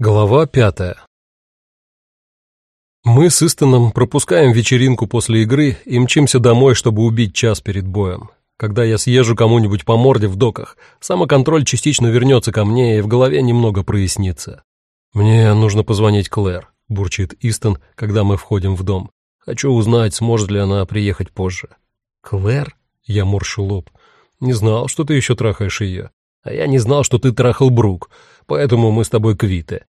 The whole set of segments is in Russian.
Глава пятая Мы с Истоном пропускаем вечеринку после игры и мчимся домой, чтобы убить час перед боем. Когда я съезжу кому-нибудь по морде в доках, самоконтроль частично вернется ко мне и в голове немного прояснится. «Мне нужно позвонить Клэр», — бурчит Истон, когда мы входим в дом. «Хочу узнать, сможет ли она приехать позже». «Клэр?» — я морщу лоб. «Не знал, что ты еще трахаешь ее. А я не знал, что ты трахал Брук, поэтому мы с тобой квиты.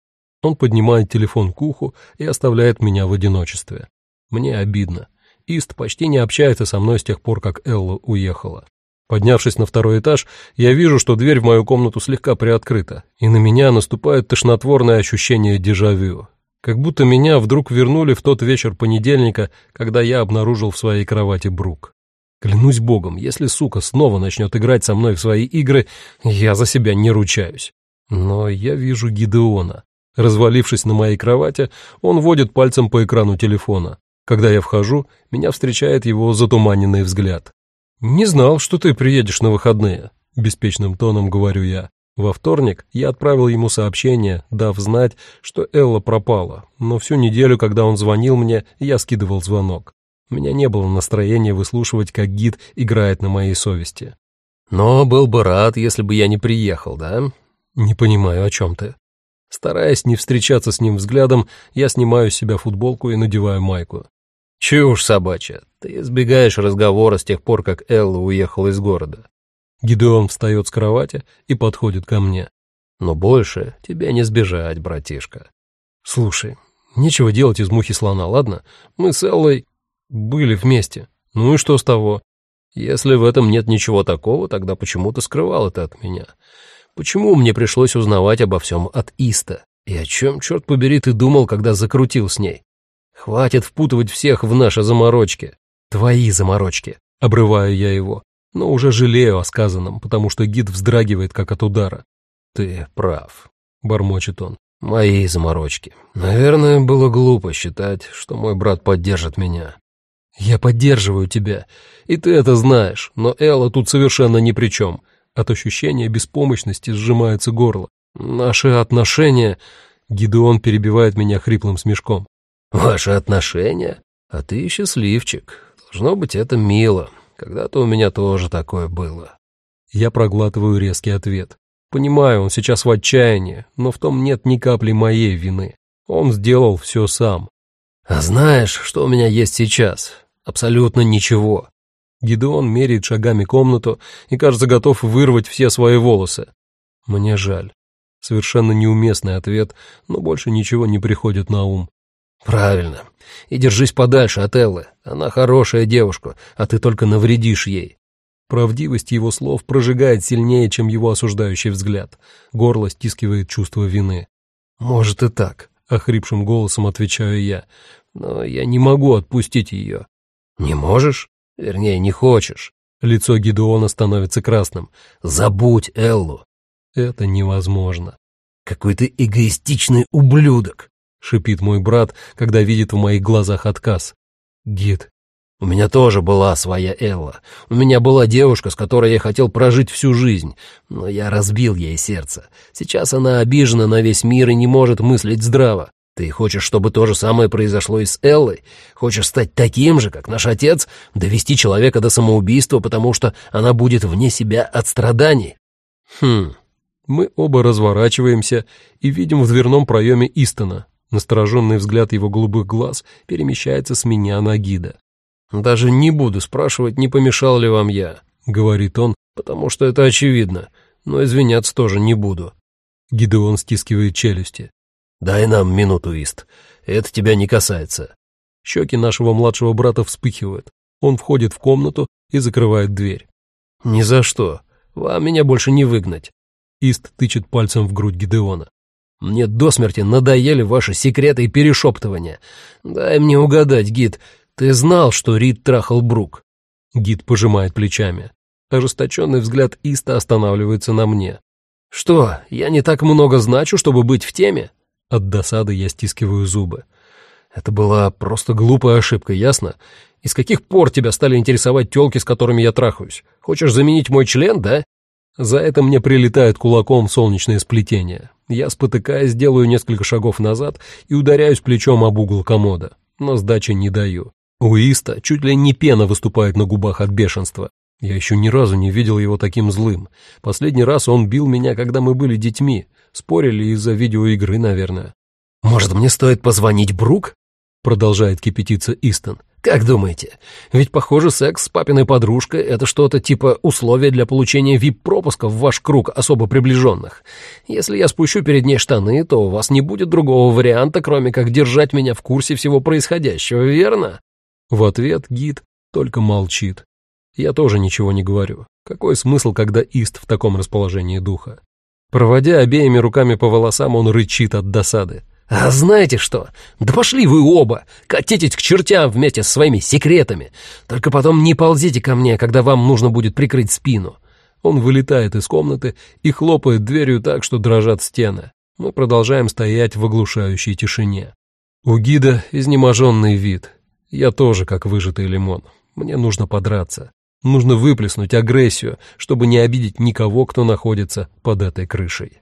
Он поднимает телефон к уху и оставляет меня в одиночестве. Мне обидно. Ист почти не общается со мной с тех пор, как Элла уехала. Поднявшись на второй этаж, я вижу, что дверь в мою комнату слегка приоткрыта, и на меня наступает тошнотворное ощущение дежавю. Как будто меня вдруг вернули в тот вечер понедельника, когда я обнаружил в своей кровати Брук. Клянусь богом, если сука снова начнет играть со мной в свои игры, я за себя не ручаюсь. Но я вижу Гидеона. Развалившись на моей кровати, он водит пальцем по экрану телефона. Когда я вхожу, меня встречает его затуманенный взгляд. «Не знал, что ты приедешь на выходные», — беспечным тоном говорю я. Во вторник я отправил ему сообщение, дав знать, что Элла пропала, но всю неделю, когда он звонил мне, я скидывал звонок. У меня не было настроения выслушивать, как гид играет на моей совести. «Но был бы рад, если бы я не приехал, да?» «Не понимаю, о чем ты?» Стараясь не встречаться с ним взглядом, я снимаю с себя футболку и надеваю майку. «Чушь собачья, ты избегаешь разговора с тех пор, как Элла уехала из города». Гидеон встает с кровати и подходит ко мне. «Но больше тебе не сбежать, братишка». «Слушай, нечего делать из мухи слона, ладно? Мы с Эллой были вместе. Ну и что с того? Если в этом нет ничего такого, тогда почему ты скрывал это от меня? Почему мне пришлось узнавать обо всем от Иста? И о чем, черт побери, ты думал, когда закрутил с ней? Хватит впутывать всех в наши заморочки. Твои заморочки. Обрываю я его, но уже жалею о сказанном, потому что гид вздрагивает, как от удара. Ты прав, бормочет он. Мои заморочки. Наверное, было глупо считать, что мой брат поддержит меня. Я поддерживаю тебя, и ты это знаешь, но Элла тут совершенно ни при чем. От ощущения беспомощности сжимается горло. Наши отношения... Гидеон перебивает меня хриплым смешком. «Ваши отношения? А ты счастливчик. Должно быть, это мило. Когда-то у меня тоже такое было». Я проглатываю резкий ответ. Понимаю, он сейчас в отчаянии, но в том нет ни капли моей вины. Он сделал все сам. «А знаешь, что у меня есть сейчас? Абсолютно ничего. Гидеон меряет шагами комнату и, кажется, готов вырвать все свои волосы. Мне жаль. Совершенно неуместный ответ, но больше ничего не приходит на ум. «Правильно. И держись подальше от Эллы. Она хорошая девушка, а ты только навредишь ей». Правдивость его слов прожигает сильнее, чем его осуждающий взгляд. Горло стискивает чувство вины. «Может и так», — охрипшим голосом отвечаю я. «Но я не могу отпустить ее». «Не можешь?» Вернее, не хочешь. Лицо Гидеона становится красным. Забудь Эллу. Это невозможно. Какой ты эгоистичный ублюдок, шипит мой брат, когда видит в моих глазах отказ. Гид, у меня тоже была своя Элла. У меня была девушка, с которой я хотел прожить всю жизнь, но я разбил ей сердце. Сейчас она обижена на весь мир и не может мыслить здраво. Ты хочешь, чтобы то же самое произошло и с Эллой? Хочешь стать таким же, как наш отец, довести человека до самоубийства, потому что она будет вне себя от страданий? Хм. Мы оба разворачиваемся и видим в дверном проеме Истона. Настороженный взгляд его голубых глаз перемещается с меня на гида. «Даже не буду спрашивать, не помешал ли вам я», — говорит он, «потому что это очевидно, но извиняться тоже не буду». Гидеон стискивает челюсти. «Дай нам минуту, Ист. Это тебя не касается». Щеки нашего младшего брата вспыхивают. Он входит в комнату и закрывает дверь. «Ни за что. Вам меня больше не выгнать». Ист тычет пальцем в грудь Гидеона. «Мне до смерти надоели ваши секреты и перешептывания. Дай мне угадать, Гид, ты знал, что Рид трахал Брук?» Гид пожимает плечами. Ожесточенный взгляд Иста останавливается на мне. «Что, я не так много значу, чтобы быть в теме?» От досады я стискиваю зубы. Это была просто глупая ошибка, ясно? И с каких пор тебя стали интересовать тёлки, с которыми я трахаюсь? Хочешь заменить мой член, да? За это мне прилетает кулаком солнечное сплетение. Я, спотыкаясь, делаю несколько шагов назад и ударяюсь плечом об угол комода, но сдачи не даю. У Иста чуть ли не пена выступает на губах от бешенства. Я еще ни разу не видел его таким злым. Последний раз он бил меня, когда мы были детьми. Спорили из-за видеоигры, наверное. «Может, мне стоит позвонить Брук?» Продолжает кипятиться Истон. «Как думаете? Ведь, похоже, секс с папиной подружкой — это что-то типа условия для получения вип-пропуска в ваш круг особо приближенных. Если я спущу перед ней штаны, то у вас не будет другого варианта, кроме как держать меня в курсе всего происходящего, верно?» В ответ гид только молчит. Я тоже ничего не говорю. Какой смысл, когда Ист в таком расположении духа? Проводя обеими руками по волосам, он рычит от досады. «А знаете что? Да пошли вы оба! Катитесь к чертям вместе с своими секретами! Только потом не ползите ко мне, когда вам нужно будет прикрыть спину!» Он вылетает из комнаты и хлопает дверью так, что дрожат стены. Мы продолжаем стоять в оглушающей тишине. У гида изнеможенный вид. Я тоже как выжатый лимон. Мне нужно подраться. Нужно выплеснуть агрессию, чтобы не обидеть никого, кто находится под этой крышей.